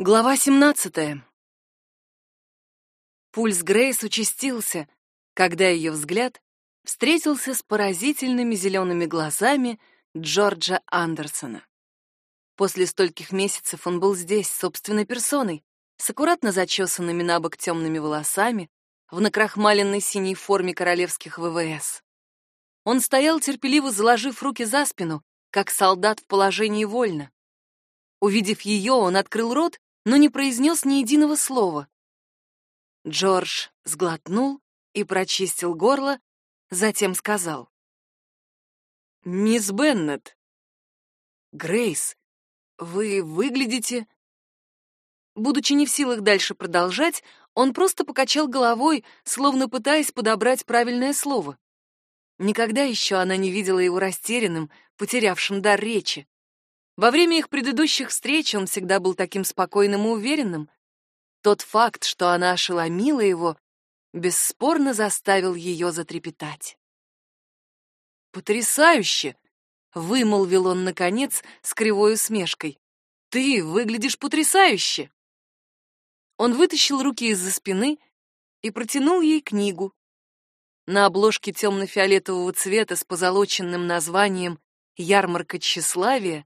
Глава 17. Пульс Грейс участился, когда ее взгляд встретился с поразительными зелеными глазами Джорджа Андерсона. После стольких месяцев он был здесь, собственной персоной, с аккуратно зачесанными на бок темными волосами, в накрахмаленной синей форме королевских ВВС. Он стоял, терпеливо заложив руки за спину, как солдат в положении вольно. Увидев ее, он открыл рот, но не произнес ни единого слова. Джордж сглотнул и прочистил горло, затем сказал. «Мисс Беннет, Грейс, вы выглядите...» Будучи не в силах дальше продолжать, он просто покачал головой, словно пытаясь подобрать правильное слово. Никогда еще она не видела его растерянным, потерявшим дар речи. Во время их предыдущих встреч он всегда был таким спокойным и уверенным. Тот факт, что она ошеломила его, бесспорно заставил ее затрепетать. «Потрясающе!» — вымолвил он, наконец, с кривой усмешкой. «Ты выглядишь потрясающе!» Он вытащил руки из-за спины и протянул ей книгу. На обложке темно-фиолетового цвета с позолоченным названием «Ярмарка тщеславия»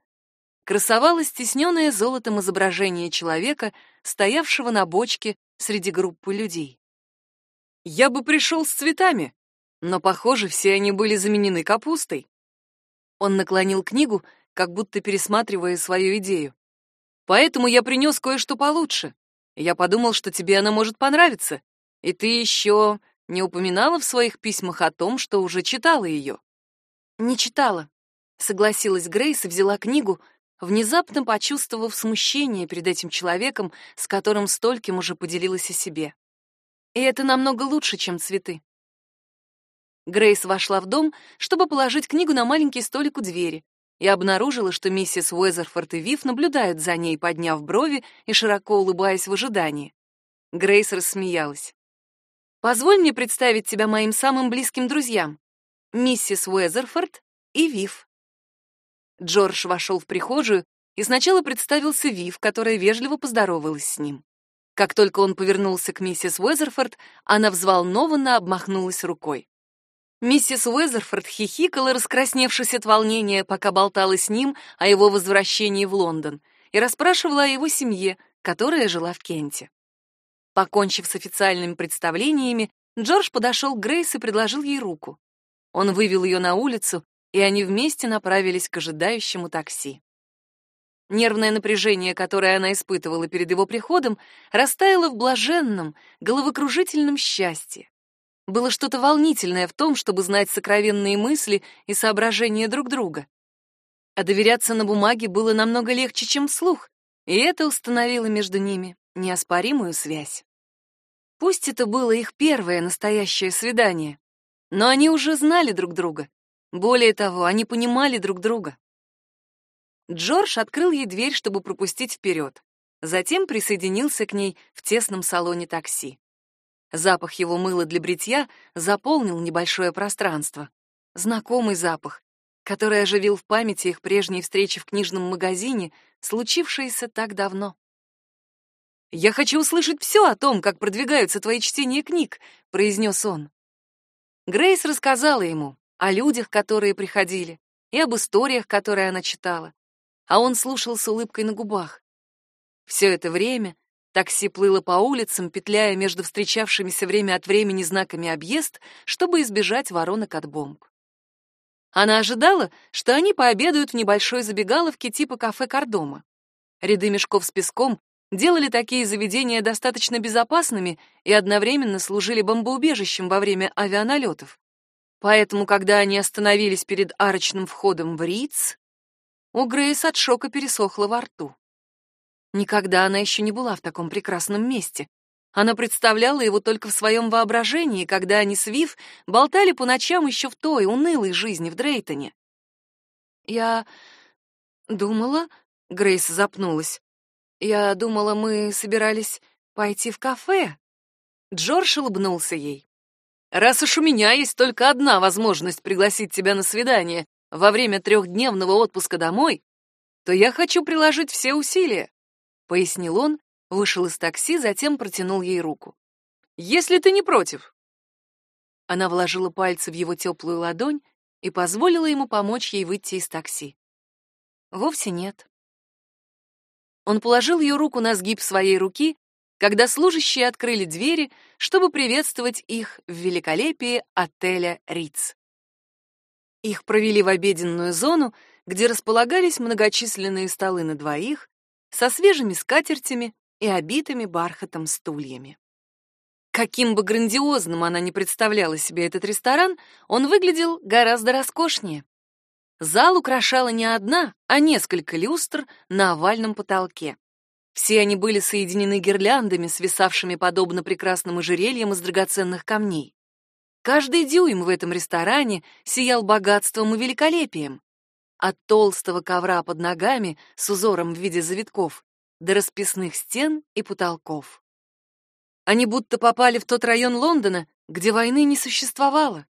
красовалось стесненное золотом изображение человека, стоявшего на бочке среди группы людей. Я бы пришел с цветами, но, похоже, все они были заменены капустой. Он наклонил книгу, как будто пересматривая свою идею. Поэтому я принес кое-что получше. Я подумал, что тебе она может понравиться. И ты еще не упоминала в своих письмах о том, что уже читала ее. Не читала, согласилась Грейс и взяла книгу, внезапно почувствовав смущение перед этим человеком, с которым стольким уже поделилась о себе. И это намного лучше, чем цветы. Грейс вошла в дом, чтобы положить книгу на маленький столик у двери, и обнаружила, что миссис Уэзерфорд и Вив наблюдают за ней, подняв брови и широко улыбаясь в ожидании. Грейс рассмеялась. «Позволь мне представить тебя моим самым близким друзьям, миссис Уэзерфорд и Вив». Джордж вошел в прихожую и сначала представился Вив, которая вежливо поздоровалась с ним. Как только он повернулся к миссис Уэзерфорд, она взволнованно обмахнулась рукой. Миссис Уэзерфорд хихикала, раскрасневшись от волнения, пока болтала с ним о его возвращении в Лондон, и расспрашивала о его семье, которая жила в Кенте. Покончив с официальными представлениями, Джордж подошел к Грейс и предложил ей руку. Он вывел ее на улицу, и они вместе направились к ожидающему такси. Нервное напряжение, которое она испытывала перед его приходом, растаяло в блаженном, головокружительном счастье. Было что-то волнительное в том, чтобы знать сокровенные мысли и соображения друг друга. А доверяться на бумаге было намного легче, чем вслух, и это установило между ними неоспоримую связь. Пусть это было их первое настоящее свидание, но они уже знали друг друга, более того, они понимали друг друга. Джордж открыл ей дверь, чтобы пропустить вперед. Затем присоединился к ней в тесном салоне такси. Запах его мыла для бритья заполнил небольшое пространство. Знакомый запах, который оживил в памяти их прежние встречи в книжном магазине, случившиеся так давно. «Я хочу услышать все о том, как продвигаются твои чтения книг», — произнес он. Грейс рассказала ему, о людях, которые приходили, и об историях, которые она читала. А он слушал с улыбкой на губах. Все это время такси плыло по улицам, петляя между встречавшимися время от времени знаками объезд, чтобы избежать воронок от бомб. Она ожидала, что они пообедают в небольшой забегаловке типа кафе Кардома. Ряды мешков с песком делали такие заведения достаточно безопасными и одновременно служили бомбоубежищем во время авианалетов. Поэтому, когда они остановились перед арочным входом в Риц, у Грейс от шока пересохло во рту. Никогда она еще не была в таком прекрасном месте. Она представляла его только в своем воображении, когда они с Вив болтали по ночам еще в той унылой жизни в Дрейтоне. «Я думала...» — Грейс запнулась. «Я думала, мы собирались пойти в кафе». Джордж улыбнулся ей. Раз уж у меня есть только одна возможность пригласить тебя на свидание во время трехдневного отпуска домой, то я хочу приложить все усилия. — пояснил он, вышел из такси, затем протянул ей руку. «Если ты не против». Она вложила пальцы в его теплую ладонь и позволила ему помочь ей выйти из такси. Вовсе нет. Он положил ее руку на сгиб своей руки, когда служащие открыли двери, чтобы приветствовать их в великолепии отеля Риц. Их провели в обеденную зону, где располагались многочисленные столы на двоих, со свежими скатертями и обитыми бархатом стульями. Каким бы грандиозным она ни представляла себе этот ресторан, он выглядел гораздо роскошнее. Зал украшала не одна, а несколько люстр на овальном потолке. Все они были соединены гирляндами, свисавшими подобно прекрасным ожерельям из драгоценных камней. Каждый дюйм в этом ресторане сиял богатством и великолепием. От толстого ковра под ногами с узором в виде завитков до расписных стен и потолков. Они будто попали в тот район Лондона, где войны не существовало,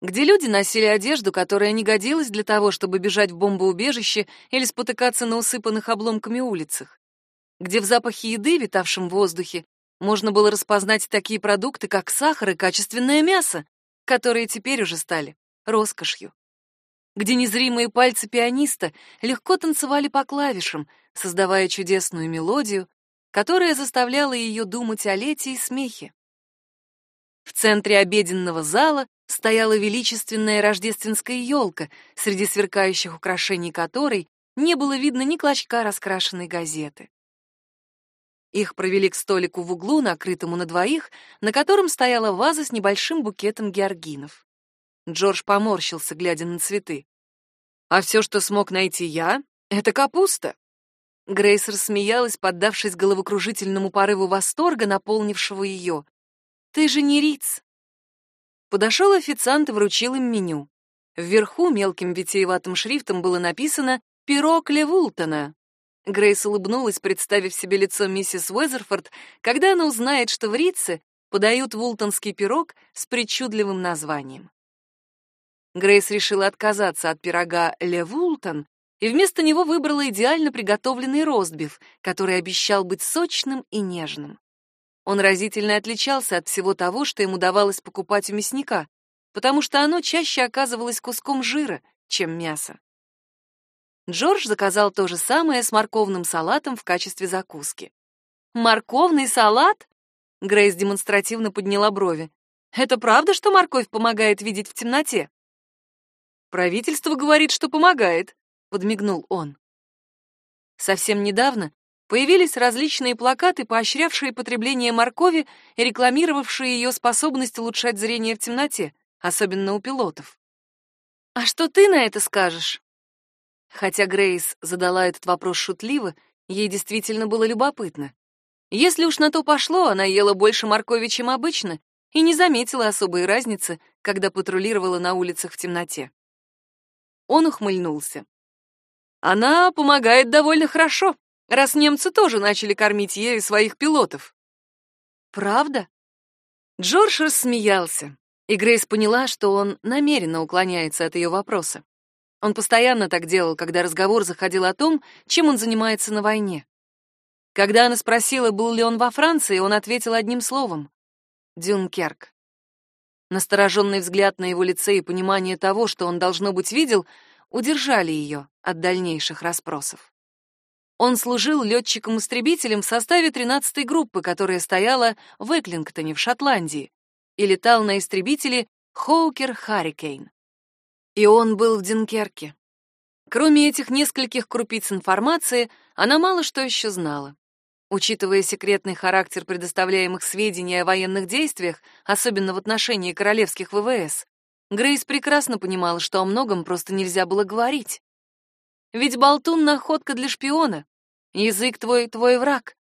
где люди носили одежду, которая не годилась для того, чтобы бежать в бомбоубежище или спотыкаться на усыпанных обломками улицах, где в запахе еды, витавшем в воздухе, можно было распознать такие продукты, как сахар и качественное мясо, которые теперь уже стали роскошью где незримые пальцы пианиста легко танцевали по клавишам, создавая чудесную мелодию, которая заставляла ее думать о лете и смехе. В центре обеденного зала стояла величественная рождественская елка, среди сверкающих украшений которой не было видно ни клочка раскрашенной газеты. Их провели к столику в углу, накрытому на двоих, на котором стояла ваза с небольшим букетом георгинов. Джордж поморщился, глядя на цветы. «А все, что смог найти я, — это капуста». Грейс рассмеялась, поддавшись головокружительному порыву восторга, наполнившего ее. «Ты же не Риц!» Подошел официант и вручил им меню. Вверху мелким витиеватым шрифтом было написано «Пирог Левултона». Грейс улыбнулась, представив себе лицо миссис Уэзерфорд, когда она узнает, что в Рице подают вултонский пирог с причудливым названием. Грейс решила отказаться от пирога Ле Вултон и вместо него выбрала идеально приготовленный ростбиф, который обещал быть сочным и нежным. Он разительно отличался от всего того, что ему давалось покупать у мясника, потому что оно чаще оказывалось куском жира, чем мясо. Джордж заказал то же самое с морковным салатом в качестве закуски. «Морковный салат?» Грейс демонстративно подняла брови. «Это правда, что морковь помогает видеть в темноте?» Правительство говорит, что помогает, подмигнул он. Совсем недавно появились различные плакаты, поощрявшие потребление моркови и рекламировавшие ее способность улучшать зрение в темноте, особенно у пилотов. А что ты на это скажешь? Хотя Грейс задала этот вопрос шутливо, ей действительно было любопытно. Если уж на то пошло, она ела больше моркови, чем обычно, и не заметила особой разницы, когда патрулировала на улицах в темноте. Он ухмыльнулся. Она помогает довольно хорошо, раз немцы тоже начали кормить ею своих пилотов. Правда? Джордж рассмеялся, и Грейс поняла, что он намеренно уклоняется от ее вопроса. Он постоянно так делал, когда разговор заходил о том, чем он занимается на войне. Когда она спросила, был ли он во Франции, он ответил одним словом — Дюнкерк. Настороженный взгляд на его лице и понимание того, что он, должно быть, видел, удержали ее от дальнейших расспросов. Он служил летчиком-истребителем в составе 13-й группы, которая стояла в Эклингтоне в Шотландии, и летал на истребителе Хоукер Харрикейн. И он был в Динкерке. Кроме этих нескольких крупиц информации, она мало что еще знала. Учитывая секретный характер предоставляемых сведений о военных действиях, особенно в отношении королевских ВВС, Грейс прекрасно понимала, что о многом просто нельзя было говорить. Ведь болтун — находка для шпиона. Язык твой — твой враг.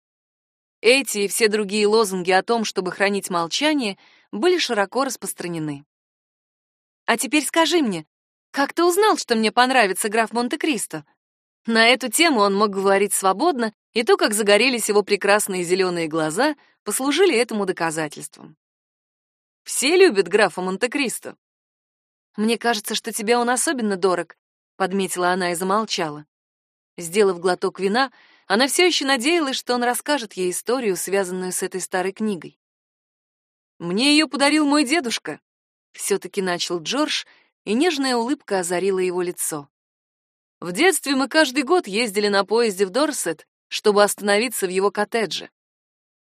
Эти и все другие лозунги о том, чтобы хранить молчание, были широко распространены. «А теперь скажи мне, как ты узнал, что мне понравится граф Монте-Кристо?» На эту тему он мог говорить свободно, и то, как загорелись его прекрасные зеленые глаза, послужили этому доказательством. Все любят графа Монте-Кристо. Мне кажется, что тебе он особенно дорог, подметила она и замолчала. Сделав глоток вина, Она все еще надеялась, что он расскажет ей историю, связанную с этой старой книгой. «Мне ее подарил мой дедушка», — все-таки начал Джордж, и нежная улыбка озарила его лицо. В детстве мы каждый год ездили на поезде в Дорсет, чтобы остановиться в его коттедже.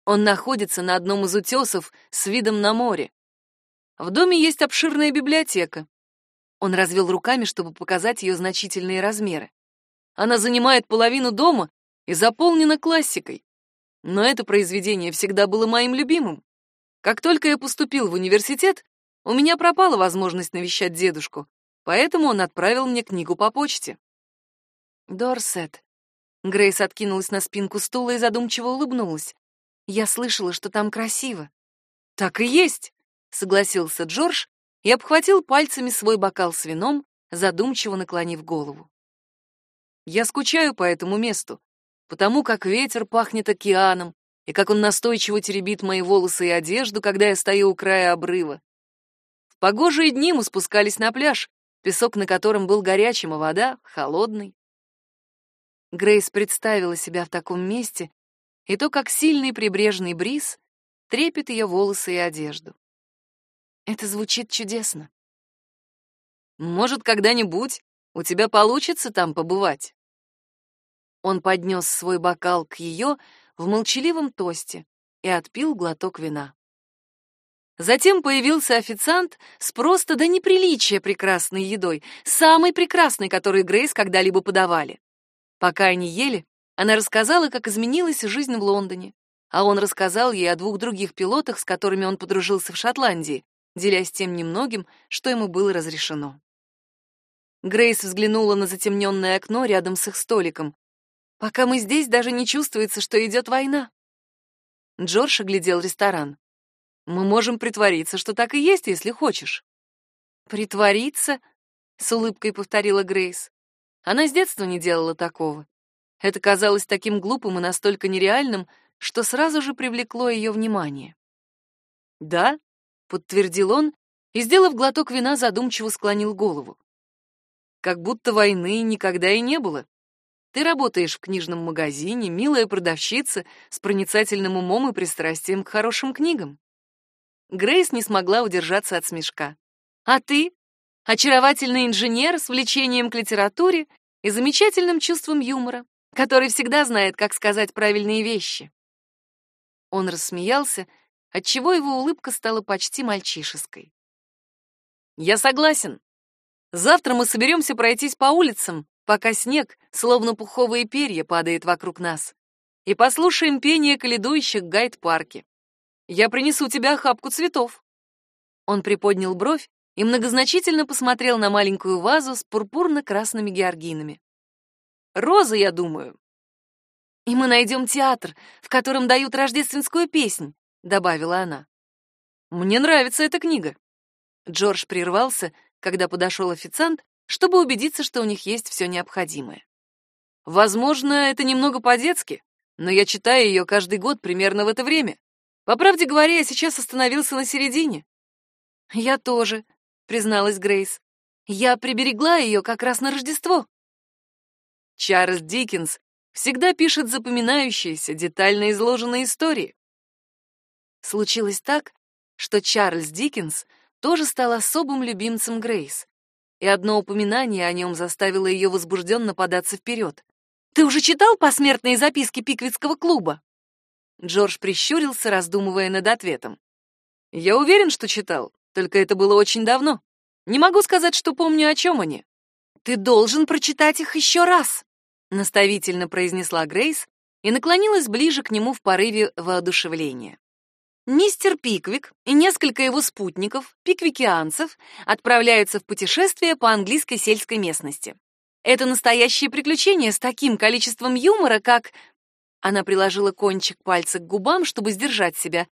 Он находится на одном из утесов с видом на море. В доме есть обширная библиотека. Он развел руками, чтобы показать ее значительные размеры. Она занимает половину дома и заполнена классикой. Но это произведение всегда было моим любимым. Как только я поступил в университет, у меня пропала возможность навещать дедушку, поэтому он отправил мне книгу по почте. Дорсет. Грейс откинулась на спинку стула и задумчиво улыбнулась. Я слышала, что там красиво. Так и есть, согласился Джордж и обхватил пальцами свой бокал с вином, задумчиво наклонив голову. Я скучаю по этому месту, потому как ветер пахнет океаном, и как он настойчиво теребит мои волосы и одежду, когда я стою у края обрыва. Погожие дни мы спускались на пляж, песок на котором был горячим, а вода — холодной. Грейс представила себя в таком месте и то, как сильный прибрежный бриз трепет ее волосы и одежду. Это звучит чудесно. Может, когда-нибудь у тебя получится там побывать? Он поднес свой бокал к ее в молчаливом тосте и отпил глоток вина. Затем появился официант с просто до неприличия прекрасной едой, самой прекрасной, которую Грейс когда-либо подавали. Пока они ели, она рассказала, как изменилась жизнь в Лондоне, а он рассказал ей о двух других пилотах, с которыми он подружился в Шотландии, делясь тем немногим, что ему было разрешено. Грейс взглянула на затемненное окно рядом с их столиком. Пока мы здесь, даже не чувствуется, что идет война. Джордж оглядел ресторан. Мы можем притвориться, что так и есть, если хочешь. Притвориться? С улыбкой повторила Грейс. Она с детства не делала такого. Это казалось таким глупым и настолько нереальным, что сразу же привлекло ее внимание. Да, подтвердил он и, сделав глоток вина, задумчиво склонил голову как будто войны никогда и не было. Ты работаешь в книжном магазине, милая продавщица с проницательным умом и пристрастием к хорошим книгам. Грейс не смогла удержаться от смешка. А ты? Очаровательный инженер с влечением к литературе и замечательным чувством юмора, который всегда знает, как сказать правильные вещи. Он рассмеялся, отчего его улыбка стала почти мальчишеской. Я согласен. Завтра мы соберемся пройтись по улицам, пока снег, словно пуховые перья, падает вокруг нас, и послушаем пение каледующих гайд-парке. Я принесу тебе охапку цветов». Он приподнял бровь и многозначительно посмотрел на маленькую вазу с пурпурно-красными георгинами. «Розы, я думаю». «И мы найдем театр, в котором дают рождественскую песнь», — добавила она. «Мне нравится эта книга». Джордж прервался, когда подошел официант, чтобы убедиться, что у них есть все необходимое. Возможно, это немного по-детски, но я читаю ее каждый год примерно в это время. По правде говоря, я сейчас остановился на середине. Я тоже, призналась Грейс. Я приберегла ее как раз на Рождество. Чарльз Диккенс всегда пишет запоминающиеся, детально изложенные истории. Случилось так, что Чарльз Диккенс — тоже стал особым любимцем Грейс, и одно упоминание о нем заставило ее возбужденно податься вперед. «Ты уже читал посмертные записки Пиквицкого клуба?» Джордж прищурился, раздумывая над ответом. «Я уверен, что читал, только это было очень давно. Не могу сказать, что помню, о чем они». «Ты должен прочитать их еще раз», — наставительно произнесла Грейс и наклонилась ближе к нему в порыве воодушевления. Мистер Пиквик и несколько его спутников, пиквикианцев, отправляются в путешествие по английской сельской местности. Это настоящее приключение с таким количеством юмора, как... Она приложила кончик пальца к губам, чтобы сдержать себя.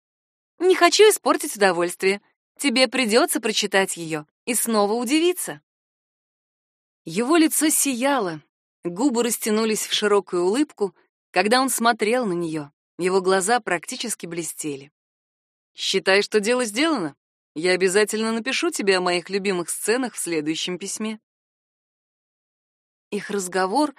Не хочу испортить удовольствие. Тебе придется прочитать ее и снова удивиться. Его лицо сияло, губы растянулись в широкую улыбку, когда он смотрел на нее. Его глаза практически блестели. Считай, что дело сделано. Я обязательно напишу тебе о моих любимых сценах в следующем письме. Их разговор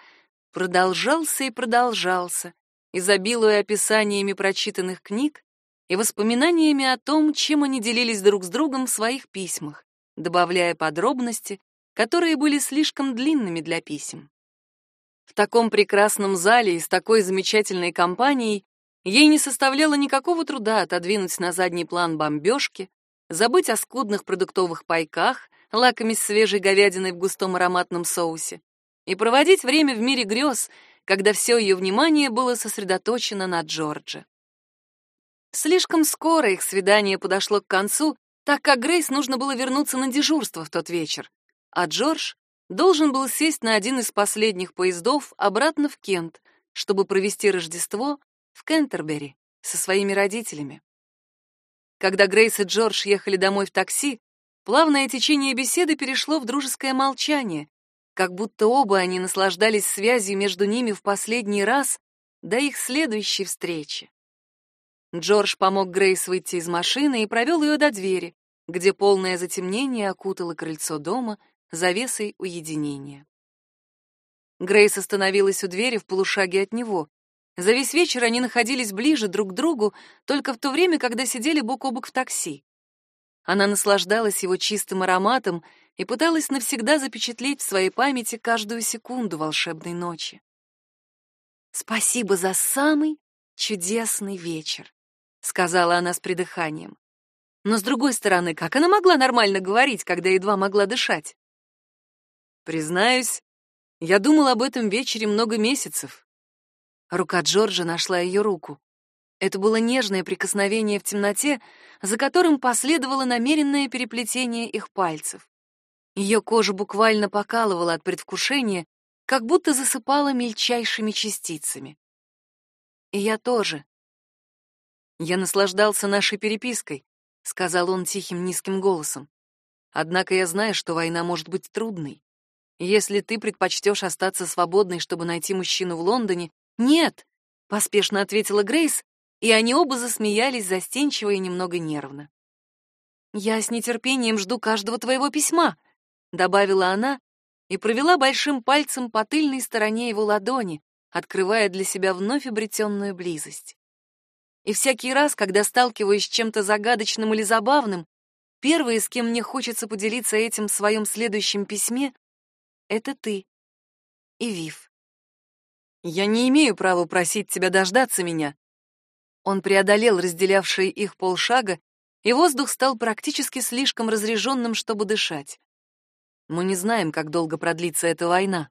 продолжался и продолжался, изобилуя описаниями прочитанных книг и воспоминаниями о том, чем они делились друг с другом в своих письмах, добавляя подробности, которые были слишком длинными для писем. В таком прекрасном зале и с такой замечательной компанией ей не составляло никакого труда отодвинуть на задний план бомбежки, забыть о скудных продуктовых пайках, лакомясь свежей говядиной в густом ароматном соусе, и проводить время в мире грез, когда все ее внимание было сосредоточено на Джордже. Слишком скоро их свидание подошло к концу, так как Грейс нужно было вернуться на дежурство в тот вечер, а Джордж должен был сесть на один из последних поездов обратно в Кент, чтобы провести Рождество в Кентербери со своими родителями. Когда Грейс и Джордж ехали домой в такси, плавное течение беседы перешло в дружеское молчание, как будто оба они наслаждались связью между ними в последний раз до их следующей встречи. Джордж помог Грейс выйти из машины и провел ее до двери, где полное затемнение окутало крыльцо дома завесой уединения. Грейс остановилась у двери в полушаге от него. За весь вечер они находились ближе друг к другу, только в то время, когда сидели бок о бок в такси. Она наслаждалась его чистым ароматом и пыталась навсегда запечатлеть в своей памяти каждую секунду волшебной ночи. «Спасибо за самый чудесный вечер», — сказала она с придыханием. Но, с другой стороны, как она могла нормально говорить, когда едва могла дышать? Признаюсь, я думал об этом вечере много месяцев. Рука Джорджа нашла ее руку. Это было нежное прикосновение в темноте, за которым последовало намеренное переплетение их пальцев. Ее кожа буквально покалывала от предвкушения, как будто засыпала мельчайшими частицами. И я тоже. Я наслаждался нашей перепиской, сказал он тихим низким голосом. Однако я знаю, что война может быть трудной. Если ты предпочтешь остаться свободной, чтобы найти мужчину в Лондоне, нет, поспешно ответила Грейс, и они оба засмеялись застенчиво и немного нервно. Я с нетерпением жду каждого твоего письма, добавила она и провела большим пальцем по тыльной стороне его ладони, открывая для себя вновь обретенную близость. И всякий раз, когда сталкиваюсь с чем-то загадочным или забавным, первые, с кем мне хочется поделиться этим в своем следующем письме, это ты и Вив. Я не имею права просить тебя дождаться меня. Он преодолел разделявшие их полшага, и воздух стал практически слишком разреженным, чтобы дышать. Мы не знаем, как долго продлится эта война.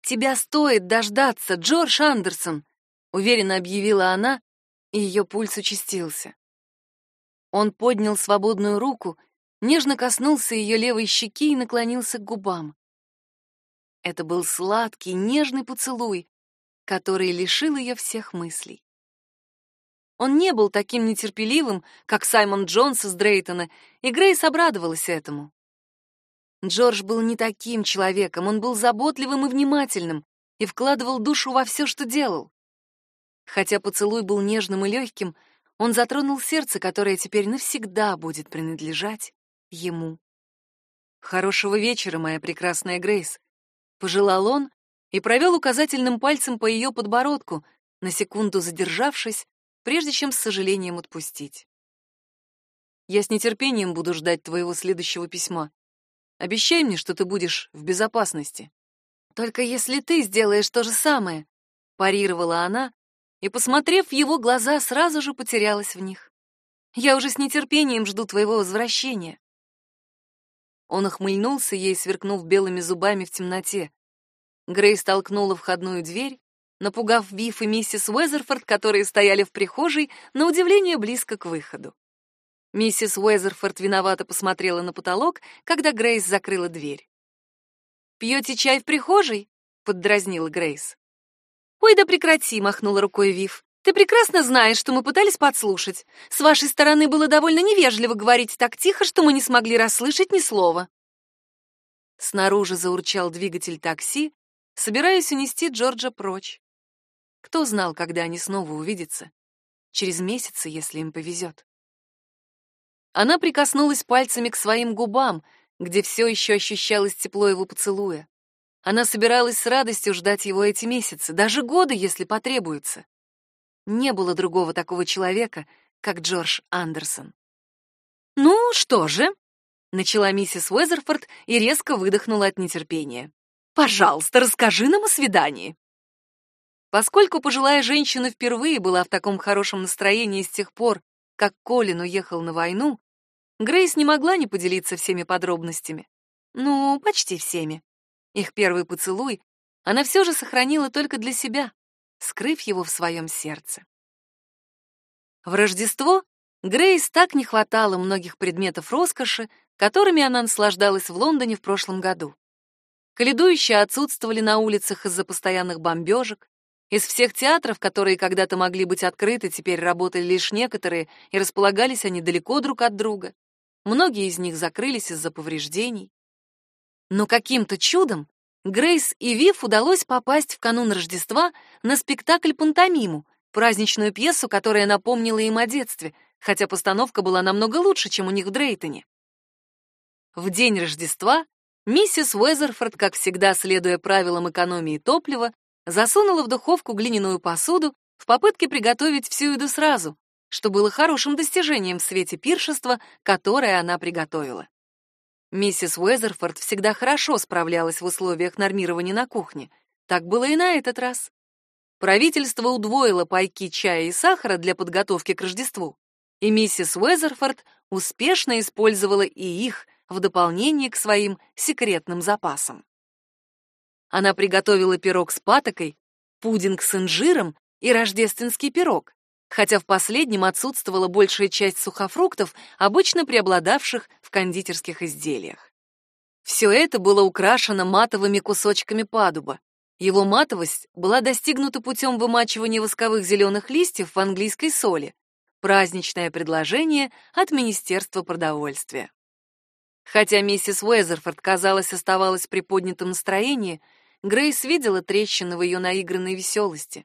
Тебя стоит дождаться, Джордж Андерсон, уверенно объявила она, и ее пульс участился. Он поднял свободную руку, нежно коснулся ее левой щеки и наклонился к губам. Это был сладкий, нежный поцелуй, который лишил ее всех мыслей. Он не был таким нетерпеливым, как Саймон Джонс из Дрейтона, и Грейс обрадовалась этому. Джордж был не таким человеком, он был заботливым и внимательным и вкладывал душу во все, что делал. Хотя поцелуй был нежным и легким, он затронул сердце, которое теперь навсегда будет принадлежать ему. Хорошего вечера, моя прекрасная Грейс, пожелал он и провел указательным пальцем по ее подбородку, на секунду задержавшись, прежде чем с сожалением отпустить. Я с нетерпением буду ждать твоего следующего письма. Обещай мне, что ты будешь в безопасности. Только если ты сделаешь то же самое, парировала она, и, посмотрев в его глаза, сразу же потерялась в них. Я уже с нетерпением жду твоего возвращения. Он охмыльнулся ей, сверкнув белыми зубами в темноте. Грейс толкнула входную дверь, напугав Биф и миссис Уэзерфорд, которые стояли в прихожей, на удивление близко к выходу. Миссис Уэзерфорд виновато посмотрела на потолок, когда Грейс закрыла дверь. «Пьете чай в прихожей?» — поддразнила Грейс. «Ой, да прекрати!» — махнула рукой Вив. «Ты прекрасно знаешь, что мы пытались подслушать. С вашей стороны было довольно невежливо говорить так тихо, что мы не смогли расслышать ни слова». Снаружи заурчал двигатель такси, собираясь унести Джорджа прочь. Кто знал, когда они снова увидятся? Через месяцы, если им повезет. Она прикоснулась пальцами к своим губам, где все еще ощущалось тепло его поцелуя. Она собиралась с радостью ждать его эти месяцы, даже годы, если потребуется. Не было другого такого человека, как Джордж Андерсон. «Ну что же?» — начала миссис Уэзерфорд и резко выдохнула от нетерпения. «Пожалуйста, расскажи нам о свидании». Поскольку пожилая женщина впервые была в таком хорошем настроении с тех пор, как Колин уехал на войну, Грейс не могла не поделиться всеми подробностями. Ну, почти всеми. Их первый поцелуй она все же сохранила только для себя, скрыв его в своем сердце. В Рождество Грейс так не хватало многих предметов роскоши, которыми она наслаждалась в Лондоне в прошлом году. Каледующие отсутствовали на улицах из-за постоянных бомбежек. Из всех театров, которые когда-то могли быть открыты, теперь работали лишь некоторые, и располагались они далеко друг от друга. Многие из них закрылись из-за повреждений. Но каким-то чудом Грейс и Вив удалось попасть в канун Рождества на спектакль «Пантомиму», праздничную пьесу, которая напомнила им о детстве, хотя постановка была намного лучше, чем у них в Дрейтоне. В день Рождества миссис Уэзерфорд, как всегда следуя правилам экономии топлива, засунула в духовку глиняную посуду в попытке приготовить всю еду сразу, что было хорошим достижением в свете пиршества, которое она приготовила. Миссис Уэзерфорд всегда хорошо справлялась в условиях нормирования на кухне. Так было и на этот раз. Правительство удвоило пайки чая и сахара для подготовки к Рождеству, и миссис Уэзерфорд успешно использовала и их в дополнение к своим секретным запасам. Она приготовила пирог с патокой, пудинг с инжиром и рождественский пирог, хотя в последнем отсутствовала большая часть сухофруктов, обычно преобладавших в кондитерских изделиях. Все это было украшено матовыми кусочками падуба. Его матовость была достигнута путем вымачивания восковых зеленых листьев в английской соли. Праздничное предложение от Министерства продовольствия. Хотя миссис Уэзерфорд, казалось, оставалась в приподнятом настроении, Грейс видела трещины в ее наигранной веселости.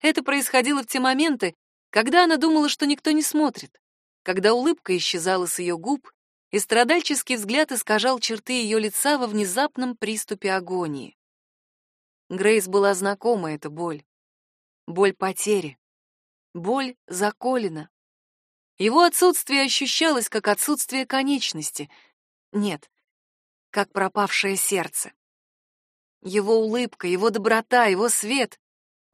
Это происходило в те моменты, когда она думала, что никто не смотрит, когда улыбка исчезала с ее губ, и страдальческий взгляд искажал черты ее лица во внезапном приступе агонии. Грейс была знакома эта боль. Боль потери. Боль заколена. Его отсутствие ощущалось как отсутствие конечности. Нет, как пропавшее сердце. Его улыбка, его доброта, его свет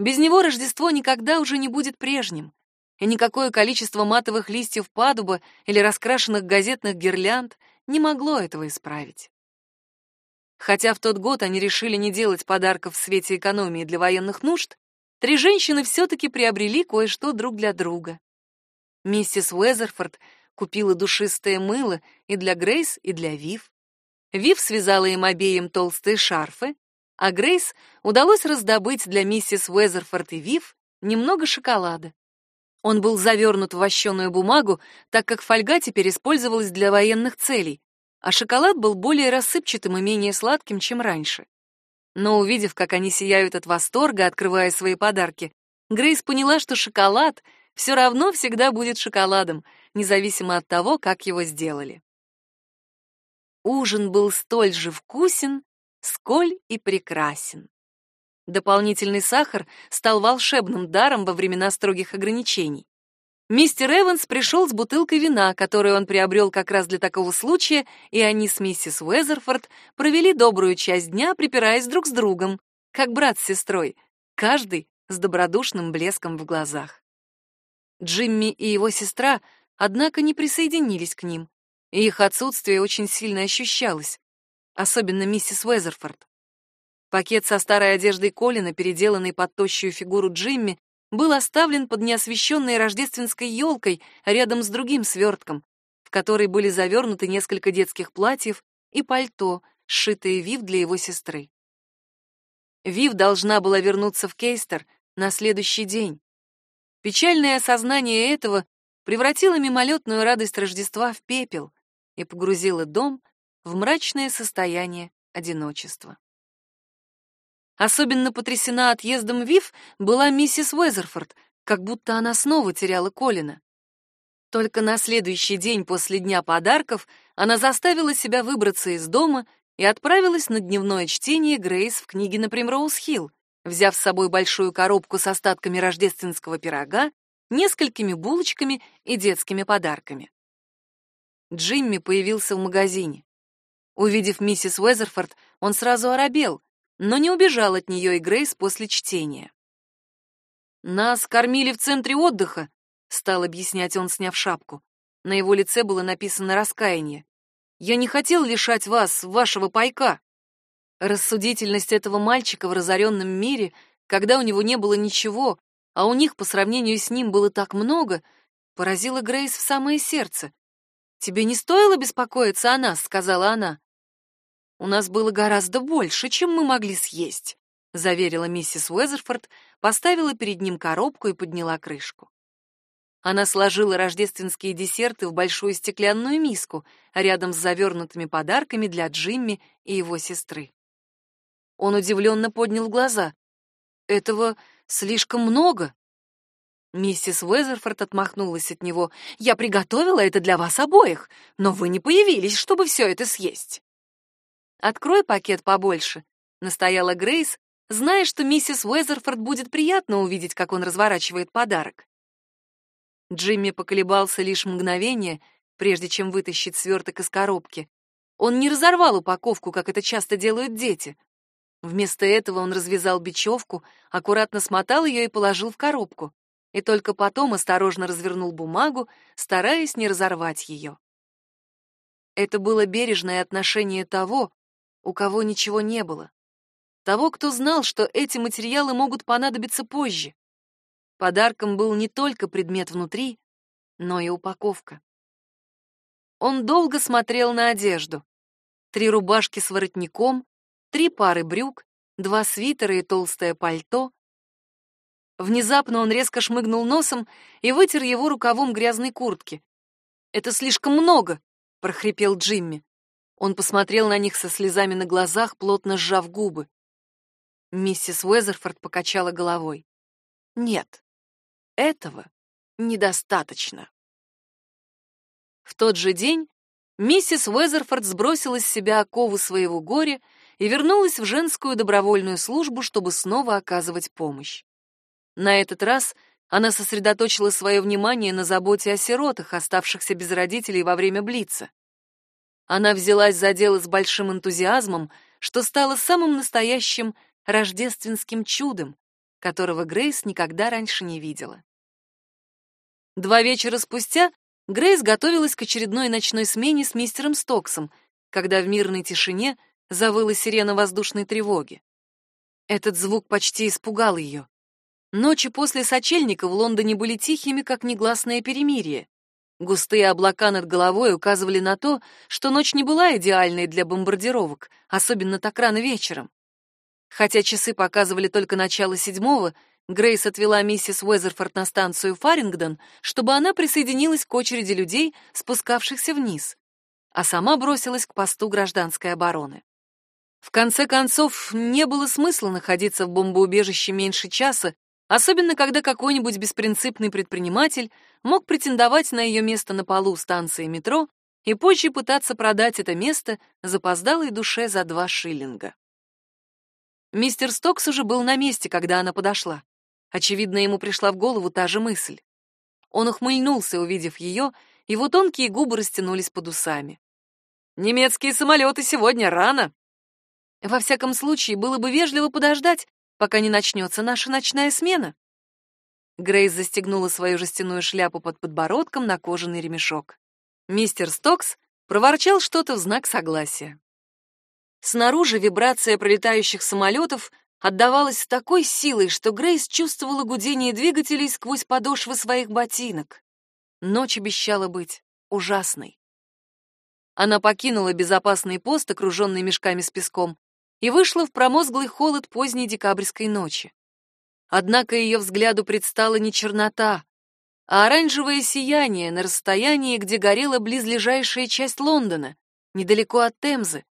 без него Рождество никогда уже не будет прежним, и никакое количество матовых листьев падуба или раскрашенных газетных гирлянд не могло этого исправить. Хотя в тот год они решили не делать подарков в свете экономии для военных нужд, три женщины все-таки приобрели кое-что друг для друга. Миссис Уэзерфорд купила душистое мыло и для Грейс, и для Вив. Вив связала им обеим толстые шарфы, а Грейс удалось раздобыть для миссис Уэзерфорд и Вив немного шоколада. Он был завернут в вощеную бумагу, так как фольга теперь использовалась для военных целей, а шоколад был более рассыпчатым и менее сладким, чем раньше. Но увидев, как они сияют от восторга, открывая свои подарки, Грейс поняла, что шоколад все равно всегда будет шоколадом, независимо от того, как его сделали. Ужин был столь же вкусен, сколь и прекрасен. Дополнительный сахар стал волшебным даром во времена строгих ограничений. Мистер Эванс пришел с бутылкой вина, которую он приобрел как раз для такого случая, и они с миссис Уэзерфорд провели добрую часть дня, припираясь друг с другом, как брат с сестрой, каждый с добродушным блеском в глазах. Джимми и его сестра, однако, не присоединились к ним, и их отсутствие очень сильно ощущалось особенно миссис Уэзерфорд. Пакет со старой одеждой Колина, переделанный под тощую фигуру Джимми, был оставлен под неосвещенной рождественской елкой рядом с другим свертком, в который были завернуты несколько детских платьев и пальто, сшитые Вив для его сестры. Вив должна была вернуться в Кейстер на следующий день. Печальное осознание этого превратило мимолетную радость Рождества в пепел и погрузило дом в мрачное состояние одиночества. Особенно потрясена отъездом Вив была миссис Уэзерфорд, как будто она снова теряла Колина. Только на следующий день после дня подарков она заставила себя выбраться из дома и отправилась на дневное чтение Грейс в книге на Примроуз-Хилл, взяв с собой большую коробку с остатками рождественского пирога, несколькими булочками и детскими подарками. Джимми появился в магазине. Увидев миссис Уэзерфорд, он сразу оробел, но не убежал от нее и Грейс после чтения. «Нас кормили в центре отдыха», — стал объяснять он, сняв шапку. На его лице было написано раскаяние. «Я не хотел лишать вас вашего пайка». Рассудительность этого мальчика в разоренном мире, когда у него не было ничего, а у них по сравнению с ним было так много, поразила Грейс в самое сердце. «Тебе не стоило беспокоиться о нас», — сказала она. «У нас было гораздо больше, чем мы могли съесть», — заверила миссис Уэзерфорд, поставила перед ним коробку и подняла крышку. Она сложила рождественские десерты в большую стеклянную миску, рядом с завернутыми подарками для Джимми и его сестры. Он удивленно поднял глаза. «Этого слишком много», Миссис Уэзерфорд отмахнулась от него. «Я приготовила это для вас обоих, но вы не появились, чтобы все это съесть». «Открой пакет побольше», — настояла Грейс, зная, что миссис Уэзерфорд будет приятно увидеть, как он разворачивает подарок. Джимми поколебался лишь мгновение, прежде чем вытащить сверток из коробки. Он не разорвал упаковку, как это часто делают дети. Вместо этого он развязал бечевку, аккуратно смотал ее и положил в коробку и только потом осторожно развернул бумагу, стараясь не разорвать ее. Это было бережное отношение того, у кого ничего не было. Того, кто знал, что эти материалы могут понадобиться позже. Подарком был не только предмет внутри, но и упаковка. Он долго смотрел на одежду. Три рубашки с воротником, три пары брюк, два свитера и толстое пальто, Внезапно он резко шмыгнул носом и вытер его рукавом грязной куртки. «Это слишком много!» — прохрипел Джимми. Он посмотрел на них со слезами на глазах, плотно сжав губы. Миссис Уэзерфорд покачала головой. «Нет, этого недостаточно». В тот же день миссис Уэзерфорд сбросила с себя оковы своего горя и вернулась в женскую добровольную службу, чтобы снова оказывать помощь. На этот раз она сосредоточила свое внимание на заботе о сиротах, оставшихся без родителей во время Блица. Она взялась за дело с большим энтузиазмом, что стало самым настоящим рождественским чудом, которого Грейс никогда раньше не видела. Два вечера спустя Грейс готовилась к очередной ночной смене с мистером Стоксом, когда в мирной тишине завыла сирена воздушной тревоги. Этот звук почти испугал ее. Ночи после сочельника в Лондоне были тихими, как негласное перемирие. Густые облака над головой указывали на то, что ночь не была идеальной для бомбардировок, особенно так рано вечером. Хотя часы показывали только начало седьмого, Грейс отвела миссис Уэзерфорд на станцию Фарингдон, чтобы она присоединилась к очереди людей, спускавшихся вниз, а сама бросилась к посту гражданской обороны. В конце концов, не было смысла находиться в бомбоубежище меньше часа, Особенно, когда какой-нибудь беспринципный предприниматель мог претендовать на ее место на полу станции метро и позже пытаться продать это место запоздалой душе за два шиллинга. Мистер Стокс уже был на месте, когда она подошла. Очевидно, ему пришла в голову та же мысль. Он ухмыльнулся, увидев ее, его тонкие губы растянулись под усами. «Немецкие самолеты сегодня рано!» Во всяком случае, было бы вежливо подождать, пока не начнется наша ночная смена. Грейс застегнула свою жестяную шляпу под подбородком на кожаный ремешок. Мистер Стокс проворчал что-то в знак согласия. Снаружи вибрация пролетающих самолетов отдавалась с такой силой, что Грейс чувствовала гудение двигателей сквозь подошвы своих ботинок. Ночь обещала быть ужасной. Она покинула безопасный пост, окруженный мешками с песком, и вышла в промозглый холод поздней декабрьской ночи. Однако ее взгляду предстала не чернота, а оранжевое сияние на расстоянии, где горела близлежащая часть Лондона, недалеко от Темзы,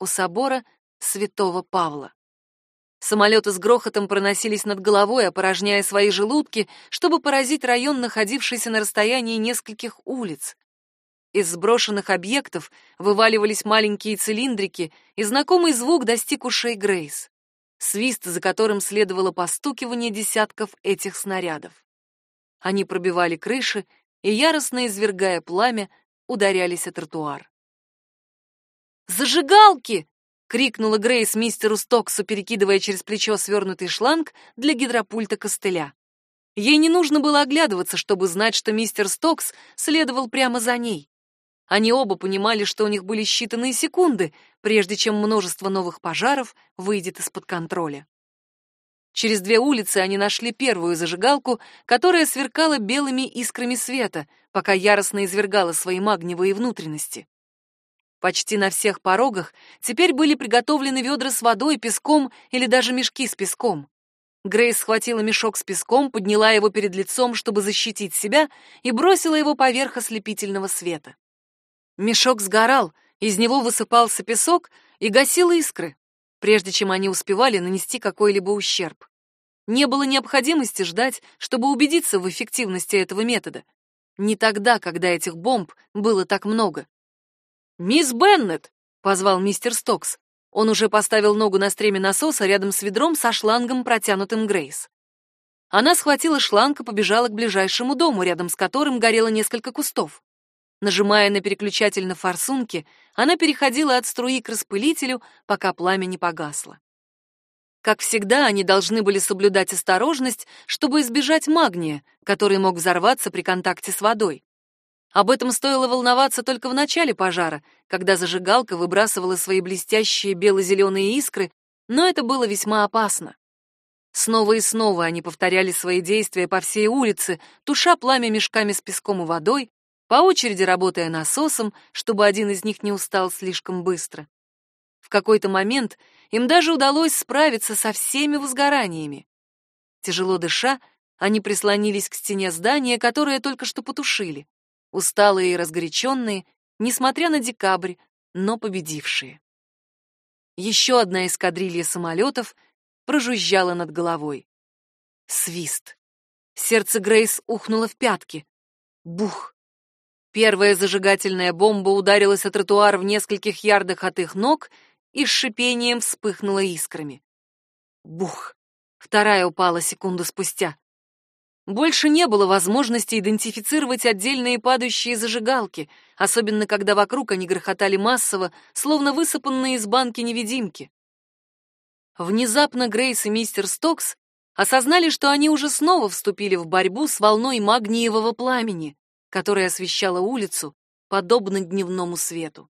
у собора Святого Павла. Самолеты с грохотом проносились над головой, опорожняя свои желудки, чтобы поразить район, находившийся на расстоянии нескольких улиц. Из сброшенных объектов вываливались маленькие цилиндрики, и знакомый звук достиг ушей Грейс. Свист, за которым следовало постукивание десятков этих снарядов. Они пробивали крыши и, яростно извергая пламя, ударялись о тротуар. «Зажигалки!» — крикнула Грейс мистеру Стоксу, перекидывая через плечо свернутый шланг для гидропульта костыля. Ей не нужно было оглядываться, чтобы знать, что мистер Стокс следовал прямо за ней. Они оба понимали, что у них были считанные секунды, прежде чем множество новых пожаров выйдет из-под контроля. Через две улицы они нашли первую зажигалку, которая сверкала белыми искрами света, пока яростно извергала свои магниевые внутренности. Почти на всех порогах теперь были приготовлены ведра с водой, песком или даже мешки с песком. Грейс схватила мешок с песком, подняла его перед лицом, чтобы защитить себя, и бросила его поверх ослепительного света. Мешок сгорал, из него высыпался песок и гасил искры, прежде чем они успевали нанести какой-либо ущерб. Не было необходимости ждать, чтобы убедиться в эффективности этого метода. Не тогда, когда этих бомб было так много. «Мисс Беннет!» — позвал мистер Стокс. Он уже поставил ногу на стреме насоса рядом с ведром со шлангом, протянутым Грейс. Она схватила шланг и побежала к ближайшему дому, рядом с которым горело несколько кустов. Нажимая на переключатель на форсунке, она переходила от струи к распылителю, пока пламя не погасло. Как всегда, они должны были соблюдать осторожность, чтобы избежать магния, который мог взорваться при контакте с водой. Об этом стоило волноваться только в начале пожара, когда зажигалка выбрасывала свои блестящие бело-зеленые искры, но это было весьма опасно. Снова и снова они повторяли свои действия по всей улице, туша пламя мешками с песком и водой, по очереди работая насосом, чтобы один из них не устал слишком быстро. В какой-то момент им даже удалось справиться со всеми возгораниями. Тяжело дыша, они прислонились к стене здания, которое только что потушили усталые и разгоряченные, несмотря на декабрь, но победившие. Еще одна эскадрилья самолетов прожужжала над головой. Свист. Сердце Грейс ухнуло в пятки. Бух. Первая зажигательная бомба ударилась о тротуар в нескольких ярдах от их ног и с шипением вспыхнула искрами. Бух. Вторая упала секунду спустя. Больше не было возможности идентифицировать отдельные падающие зажигалки, особенно когда вокруг они грохотали массово, словно высыпанные из банки невидимки. Внезапно Грейс и мистер Стокс осознали, что они уже снова вступили в борьбу с волной магниевого пламени, которая освещала улицу, подобно дневному свету.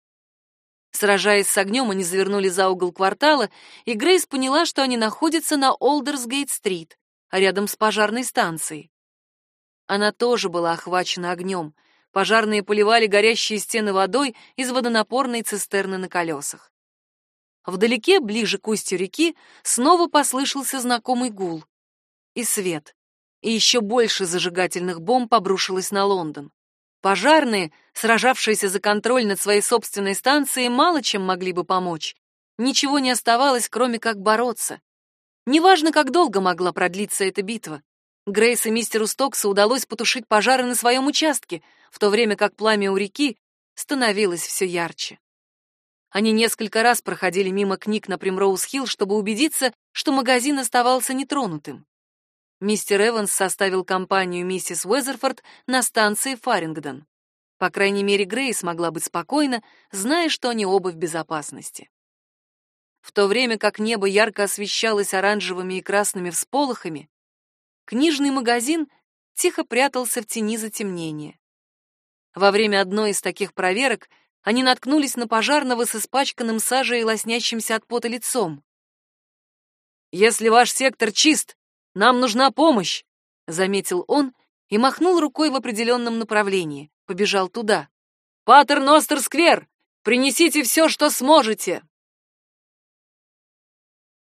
Сражаясь с огнем, они завернули за угол квартала, и Грейс поняла, что они находятся на Олдерсгейт-стрит, рядом с пожарной станцией. Она тоже была охвачена огнем. Пожарные поливали горящие стены водой из водонапорной цистерны на колесах. Вдалеке, ближе к устью реки, снова послышался знакомый гул. И свет. И еще больше зажигательных бомб обрушилось на Лондон. Пожарные, сражавшиеся за контроль над своей собственной станцией, мало чем могли бы помочь. Ничего не оставалось, кроме как бороться. Неважно, как долго могла продлиться эта битва. Грейс и мистеру Стоксу удалось потушить пожары на своем участке, в то время как пламя у реки становилось все ярче. Они несколько раз проходили мимо книг на Примроуз-Хилл, чтобы убедиться, что магазин оставался нетронутым. Мистер Эванс составил компанию миссис Уэзерфорд на станции Фарингдон. По крайней мере, Грейс могла быть спокойна, зная, что они оба в безопасности. В то время как небо ярко освещалось оранжевыми и красными всполохами, книжный магазин тихо прятался в тени затемнения. Во время одной из таких проверок они наткнулись на пожарного с испачканным сажей и лоснящимся от пота лицом. «Если ваш сектор чист, нам нужна помощь», — заметил он и махнул рукой в определенном направлении, побежал туда. «Патер Ностер Сквер! Принесите все, что сможете!»